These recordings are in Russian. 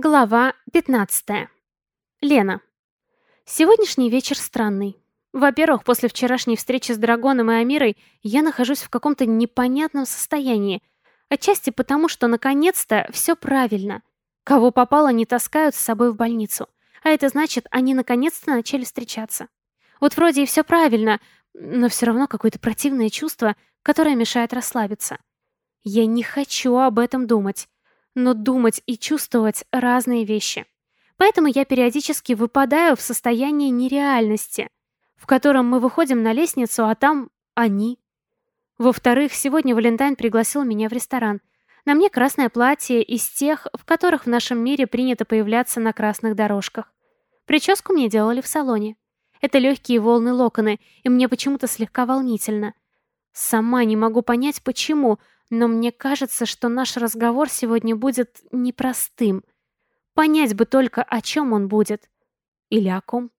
Глава 15. Лена. Сегодняшний вечер странный. Во-первых, после вчерашней встречи с Драгоном и Амирой я нахожусь в каком-то непонятном состоянии. Отчасти потому, что наконец-то все правильно. Кого попало, не таскают с собой в больницу. А это значит, они наконец-то начали встречаться. Вот вроде и все правильно, но все равно какое-то противное чувство, которое мешает расслабиться. Я не хочу об этом думать. Но думать и чувствовать — разные вещи. Поэтому я периодически выпадаю в состояние нереальности, в котором мы выходим на лестницу, а там они. Во-вторых, сегодня Валентайн пригласил меня в ресторан. На мне красное платье из тех, в которых в нашем мире принято появляться на красных дорожках. Прическу мне делали в салоне. Это легкие волны локоны, и мне почему-то слегка волнительно. Сама не могу понять, почему, но мне кажется, что наш разговор сегодня будет непростым. Понять бы только, о чем он будет. Или о ком.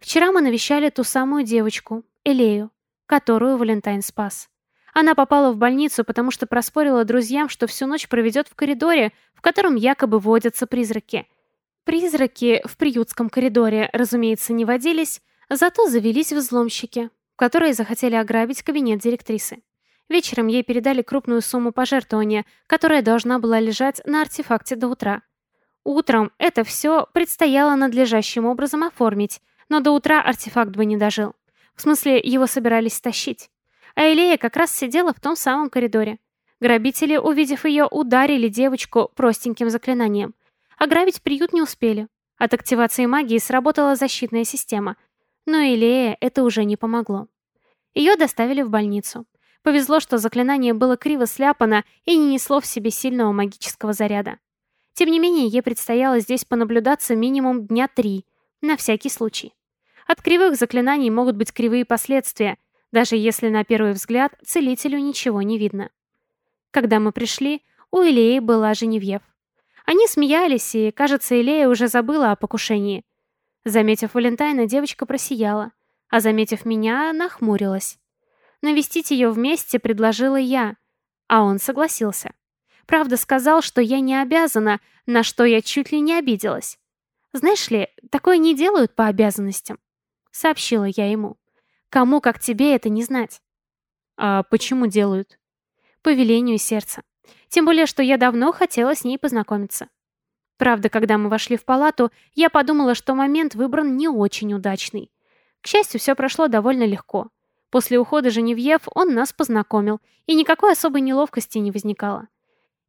Вчера мы навещали ту самую девочку, Элею, которую Валентайн спас. Она попала в больницу, потому что проспорила друзьям, что всю ночь проведет в коридоре, в котором якобы водятся призраки. Призраки в приютском коридоре, разумеется, не водились, зато завелись взломщики, которые захотели ограбить кабинет директрисы. Вечером ей передали крупную сумму пожертвования, которая должна была лежать на артефакте до утра. Утром это все предстояло надлежащим образом оформить, но до утра артефакт бы не дожил. В смысле, его собирались стащить. А Элея как раз сидела в том самом коридоре. Грабители, увидев ее, ударили девочку простеньким заклинанием. Ограбить приют не успели. От активации магии сработала защитная система. Но Элея это уже не помогло. Ее доставили в больницу. Повезло, что заклинание было криво сляпано и не несло в себе сильного магического заряда. Тем не менее, ей предстояло здесь понаблюдаться минимум дня три, на всякий случай. От кривых заклинаний могут быть кривые последствия, даже если на первый взгляд целителю ничего не видно. Когда мы пришли, у Илеи была Женевьев. Они смеялись, и, кажется, Илея уже забыла о покушении. Заметив Валентайна, девочка просияла, а заметив меня, нахмурилась. Навестить ее вместе предложила я, а он согласился. Правда, сказал, что я не обязана, на что я чуть ли не обиделась. «Знаешь ли, такое не делают по обязанностям», — сообщила я ему. «Кому, как тебе, это не знать?» «А почему делают?» «По велению сердца. Тем более, что я давно хотела с ней познакомиться». Правда, когда мы вошли в палату, я подумала, что момент выбран не очень удачный. К счастью, все прошло довольно легко. После ухода Женевьев он нас познакомил, и никакой особой неловкости не возникало.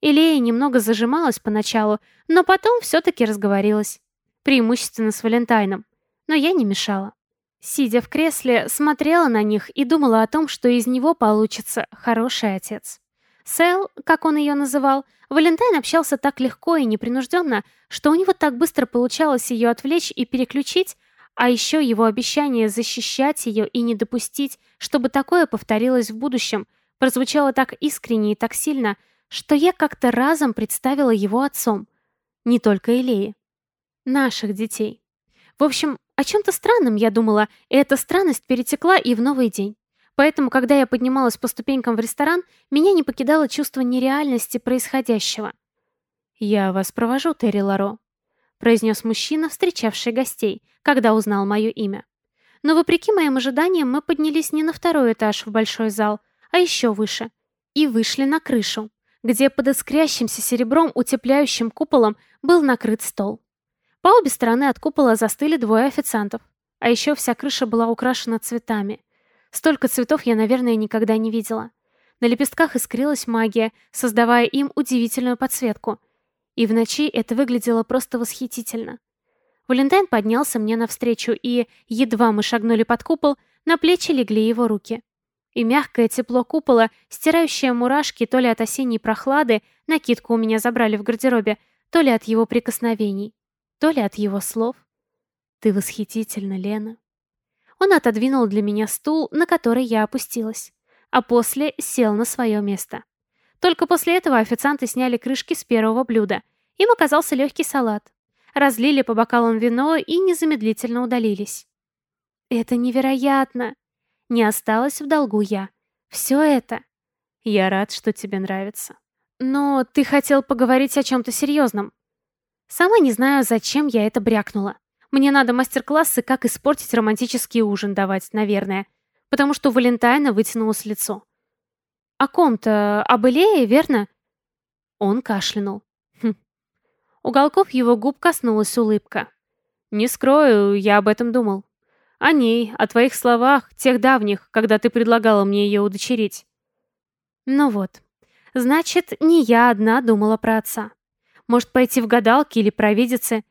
Илея немного зажималась поначалу, но потом все-таки разговорилась. Преимущественно с Валентайном. Но я не мешала. Сидя в кресле, смотрела на них и думала о том, что из него получится хороший отец. Сэл, как он ее называл, Валентайн общался так легко и непринужденно, что у него так быстро получалось ее отвлечь и переключить, а еще его обещание защищать ее и не допустить, чтобы такое повторилось в будущем, прозвучало так искренне и так сильно, что я как-то разом представила его отцом. Не только Илеи. Наших детей. В общем, о чем-то странном я думала, и эта странность перетекла и в новый день. Поэтому, когда я поднималась по ступенькам в ресторан, меня не покидало чувство нереальности происходящего. «Я вас провожу, Терри Ларо», произнес мужчина, встречавший гостей, когда узнал мое имя. Но вопреки моим ожиданиям мы поднялись не на второй этаж в большой зал, а еще выше, и вышли на крышу, где под искрящимся серебром утепляющим куполом был накрыт стол. По обе стороны от купола застыли двое официантов, а еще вся крыша была украшена цветами. Столько цветов я, наверное, никогда не видела. На лепестках искрилась магия, создавая им удивительную подсветку — и в ночи это выглядело просто восхитительно. Валентайн поднялся мне навстречу, и, едва мы шагнули под купол, на плечи легли его руки. И мягкое тепло купола, стирающее мурашки то ли от осенней прохлады, накидку у меня забрали в гардеробе, то ли от его прикосновений, то ли от его слов. «Ты восхитительна, Лена». Он отодвинул для меня стул, на который я опустилась, а после сел на свое место. Только после этого официанты сняли крышки с первого блюда. Им оказался легкий салат. Разлили по бокалам вино и незамедлительно удалились. «Это невероятно!» Не осталось в долгу я. «Все это...» «Я рад, что тебе нравится». «Но ты хотел поговорить о чем-то серьезном». Сама не знаю, зачем я это брякнула. Мне надо мастер-классы, как испортить романтический ужин давать, наверное. Потому что Валентайна вытянулось лицо. О ком-то, об Илее, верно? Он кашлянул. Уголков его губ коснулась улыбка. Не скрою, я об этом думал. О ней, о твоих словах, тех давних, когда ты предлагала мне ее удочерить. Ну вот. Значит, не я одна думала про отца. Может, пойти в гадалки или провидицы.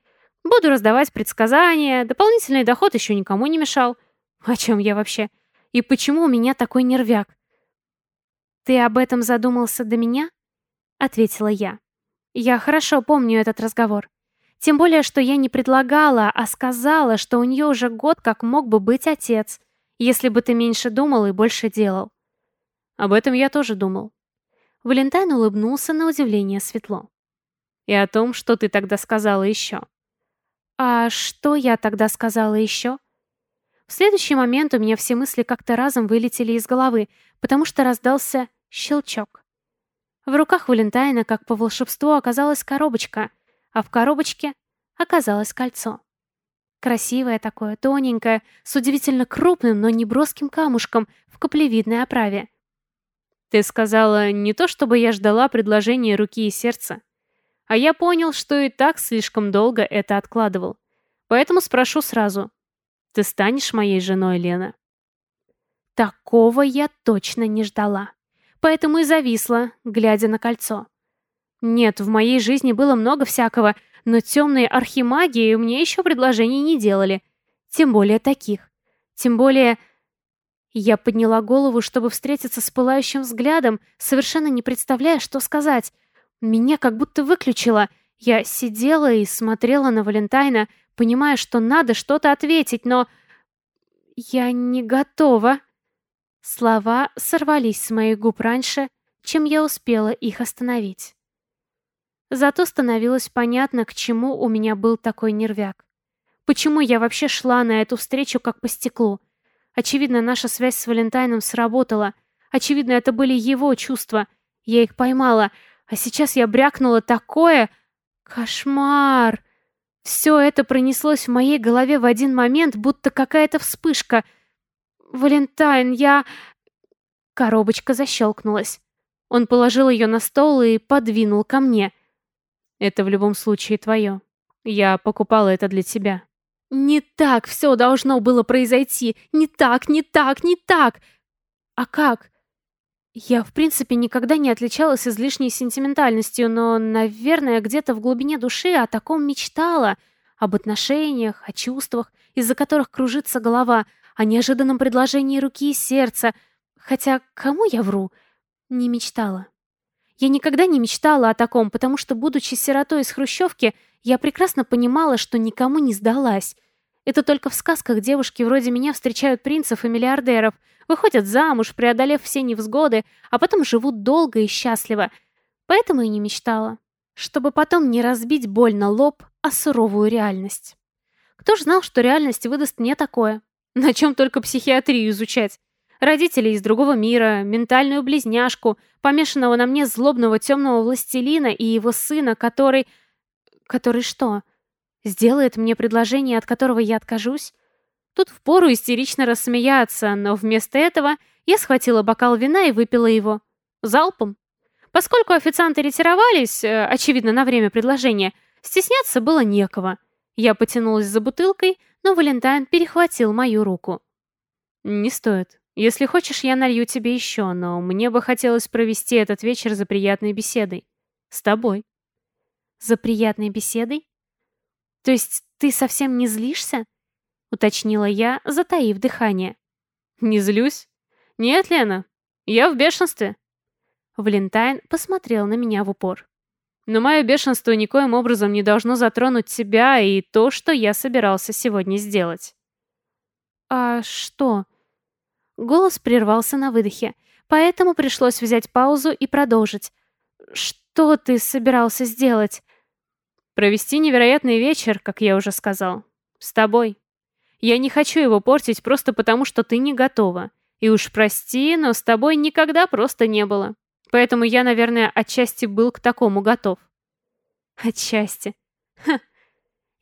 Буду раздавать предсказания, дополнительный доход еще никому не мешал. О чем я вообще? И почему у меня такой нервяк? «Ты об этом задумался до меня?» — ответила я. Я хорошо помню этот разговор. Тем более, что я не предлагала, а сказала, что у нее уже год как мог бы быть отец, если бы ты меньше думал и больше делал. Об этом я тоже думал. Валентайн улыбнулся на удивление светло и о том, что ты тогда сказала еще. А что я тогда сказала еще? В следующий момент у меня все мысли как-то разом вылетели из головы, потому что раздался щелчок. В руках Валентайна, как по волшебству, оказалась коробочка, а в коробочке оказалось кольцо. Красивое такое, тоненькое, с удивительно крупным, но не броским камушком в каплевидной оправе. Ты сказала не то, чтобы я ждала предложения руки и сердца. А я понял, что и так слишком долго это откладывал. Поэтому спрошу сразу. Ты станешь моей женой, Лена? Такого я точно не ждала. Поэтому и зависла, глядя на кольцо. Нет, в моей жизни было много всякого, но темные архимагии мне еще предложений не делали. Тем более таких. Тем более... Я подняла голову, чтобы встретиться с пылающим взглядом, совершенно не представляя, что сказать. Меня как будто выключило. Я сидела и смотрела на Валентайна, понимая, что надо что-то ответить, но... Я не готова. Слова сорвались с моих губ раньше, чем я успела их остановить. Зато становилось понятно, к чему у меня был такой нервяк. Почему я вообще шла на эту встречу как по стеклу? Очевидно, наша связь с Валентайном сработала. Очевидно, это были его чувства. Я их поймала, а сейчас я брякнула такое... Кошмар! Все это пронеслось в моей голове в один момент, будто какая-то вспышка. «Валентайн, я...» Коробочка защелкнулась. Он положил ее на стол и подвинул ко мне. «Это в любом случае твое. Я покупала это для тебя». «Не так все должно было произойти! Не так, не так, не так!» «А как?» Я, в принципе, никогда не отличалась излишней сентиментальностью, но, наверное, где-то в глубине души о таком мечтала. Об отношениях, о чувствах, из-за которых кружится голова, о неожиданном предложении руки и сердца. Хотя, кому я вру? Не мечтала. Я никогда не мечтала о таком, потому что, будучи сиротой из Хрущевки, я прекрасно понимала, что никому не сдалась. Это только в сказках девушки вроде меня встречают принцев и миллиардеров, выходят замуж, преодолев все невзгоды, а потом живут долго и счастливо. Поэтому и не мечтала. Чтобы потом не разбить больно лоб, а суровую реальность. Кто ж знал, что реальность выдаст мне такое? На чем только психиатрию изучать? Родителей из другого мира, ментальную близняшку, помешанного на мне злобного темного властелина и его сына, который... Который что? Сделает мне предложение, от которого я откажусь? Тут впору истерично рассмеяться, но вместо этого я схватила бокал вина и выпила его. Залпом. Поскольку официанты ретировались, э, очевидно, на время предложения, стесняться было некого. Я потянулась за бутылкой, но Валентайн перехватил мою руку. «Не стоит. Если хочешь, я налью тебе еще, но мне бы хотелось провести этот вечер за приятной беседой. С тобой». «За приятной беседой? То есть ты совсем не злишься?» — уточнила я, затаив дыхание. «Не злюсь? Нет, Лена, я в бешенстве». Валентайн посмотрел на меня в упор. «Но мое бешенство никоим образом не должно затронуть тебя и то, что я собирался сегодня сделать». «А что?» Голос прервался на выдохе, поэтому пришлось взять паузу и продолжить. «Что ты собирался сделать?» «Провести невероятный вечер, как я уже сказал. С тобой». Я не хочу его портить просто потому, что ты не готова. И уж прости, но с тобой никогда просто не было. Поэтому я, наверное, отчасти был к такому готов. Отчасти. Ха.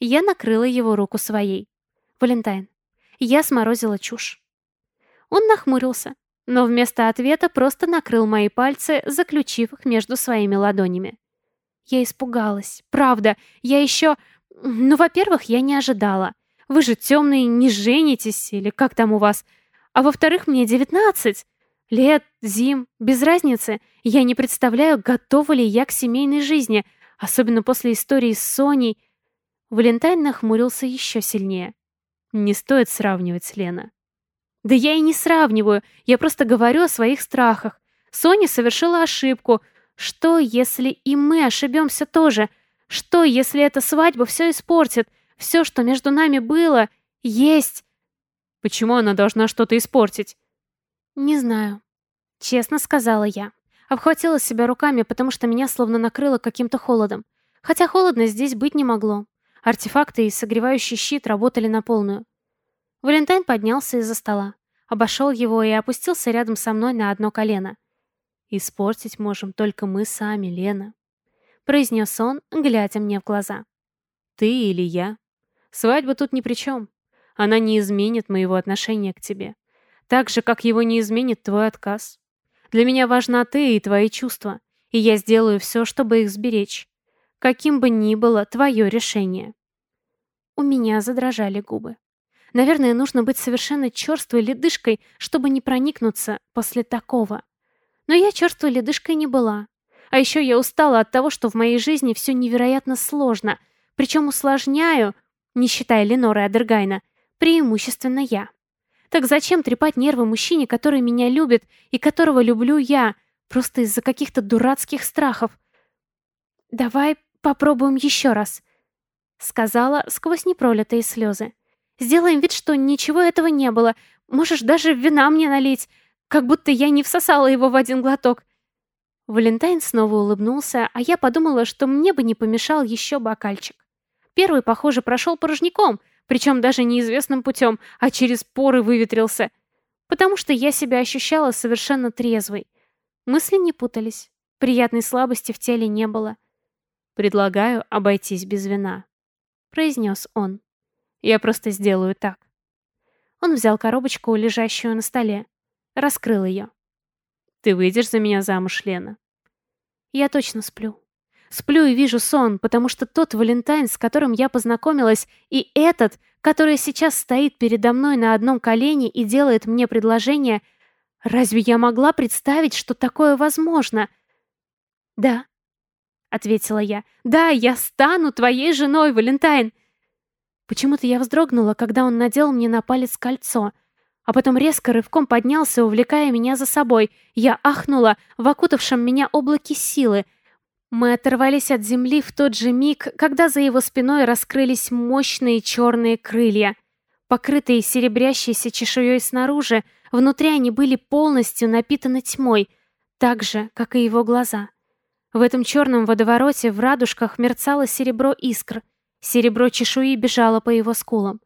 Я накрыла его руку своей. Валентайн, я сморозила чушь. Он нахмурился, но вместо ответа просто накрыл мои пальцы, заключив их между своими ладонями. Я испугалась. Правда, я еще... Ну, во-первых, я не ожидала. Вы же темные не женитесь, или как там у вас. А во-вторых, мне девятнадцать. Лет, зим, без разницы. Я не представляю, готова ли я к семейной жизни, особенно после истории с Соней. Валентайн нахмурился еще сильнее. Не стоит сравнивать, Лена. Да я и не сравниваю, я просто говорю о своих страхах. Соня совершила ошибку. Что, если и мы ошибемся тоже? Что, если эта свадьба все испортит? Все, что между нами было, есть. Почему она должна что-то испортить? Не знаю. Честно сказала я. Обхватила себя руками, потому что меня словно накрыло каким-то холодом. Хотя холодно здесь быть не могло. Артефакты и согревающий щит работали на полную. Валентайн поднялся из-за стола, обошел его и опустился рядом со мной на одно колено. «Испортить можем только мы сами, Лена», — произнес он, глядя мне в глаза. «Ты или я? Свадьба тут ни при чем. Она не изменит моего отношения к тебе. Так же, как его не изменит твой отказ. Для меня важна ты и твои чувства, и я сделаю все, чтобы их сберечь. Каким бы ни было твое решение». У меня задрожали губы. Наверное, нужно быть совершенно черствой ледышкой, чтобы не проникнуться после такого. Но я черствой ледышкой не была. А еще я устала от того, что в моей жизни все невероятно сложно, причем усложняю, не считая Ленора Адергайна, преимущественно я. Так зачем трепать нервы мужчине, который меня любит и которого люблю я, просто из-за каких-то дурацких страхов? «Давай попробуем еще раз», — сказала сквозь непролитые слезы. Сделаем вид, что ничего этого не было. Можешь даже вина мне налить, как будто я не всосала его в один глоток». Валентайн снова улыбнулся, а я подумала, что мне бы не помешал еще бокальчик. Первый, похоже, прошел порожняком, причем даже неизвестным путем, а через поры выветрился. Потому что я себя ощущала совершенно трезвой. Мысли не путались. Приятной слабости в теле не было. «Предлагаю обойтись без вина», — произнес он. Я просто сделаю так. Он взял коробочку, лежащую на столе. Раскрыл ее. Ты выйдешь за меня замуж, Лена? Я точно сплю. Сплю и вижу сон, потому что тот Валентайн, с которым я познакомилась, и этот, который сейчас стоит передо мной на одном колене и делает мне предложение, разве я могла представить, что такое возможно? Да, ответила я. Да, я стану твоей женой, Валентайн. Почему-то я вздрогнула, когда он надел мне на палец кольцо, а потом резко рывком поднялся, увлекая меня за собой. Я ахнула в окутавшем меня облаке силы. Мы оторвались от земли в тот же миг, когда за его спиной раскрылись мощные черные крылья. Покрытые серебрящейся чешуей снаружи, внутри они были полностью напитаны тьмой, так же, как и его глаза. В этом черном водовороте в радужках мерцало серебро искр — Серебро чешуи бежало по его скулам.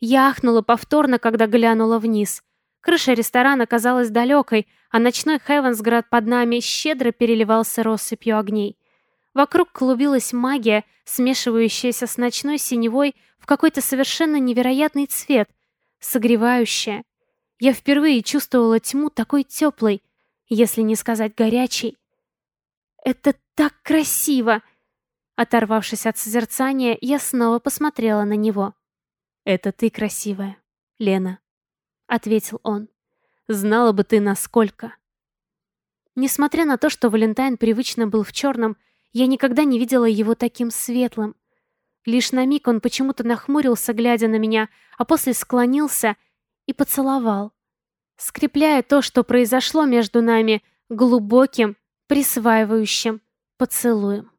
Я ахнула повторно, когда глянула вниз. Крыша ресторана казалась далекой, а ночной Хевенсград под нами щедро переливался россыпью огней. Вокруг клубилась магия, смешивающаяся с ночной синевой в какой-то совершенно невероятный цвет, согревающая. Я впервые чувствовала тьму такой теплой, если не сказать горячей. «Это так красиво!» Оторвавшись от созерцания, я снова посмотрела на него. «Это ты красивая, Лена», — ответил он. «Знала бы ты, насколько». Несмотря на то, что Валентайн привычно был в черном, я никогда не видела его таким светлым. Лишь на миг он почему-то нахмурился, глядя на меня, а после склонился и поцеловал, скрепляя то, что произошло между нами, глубоким, присваивающим поцелуем.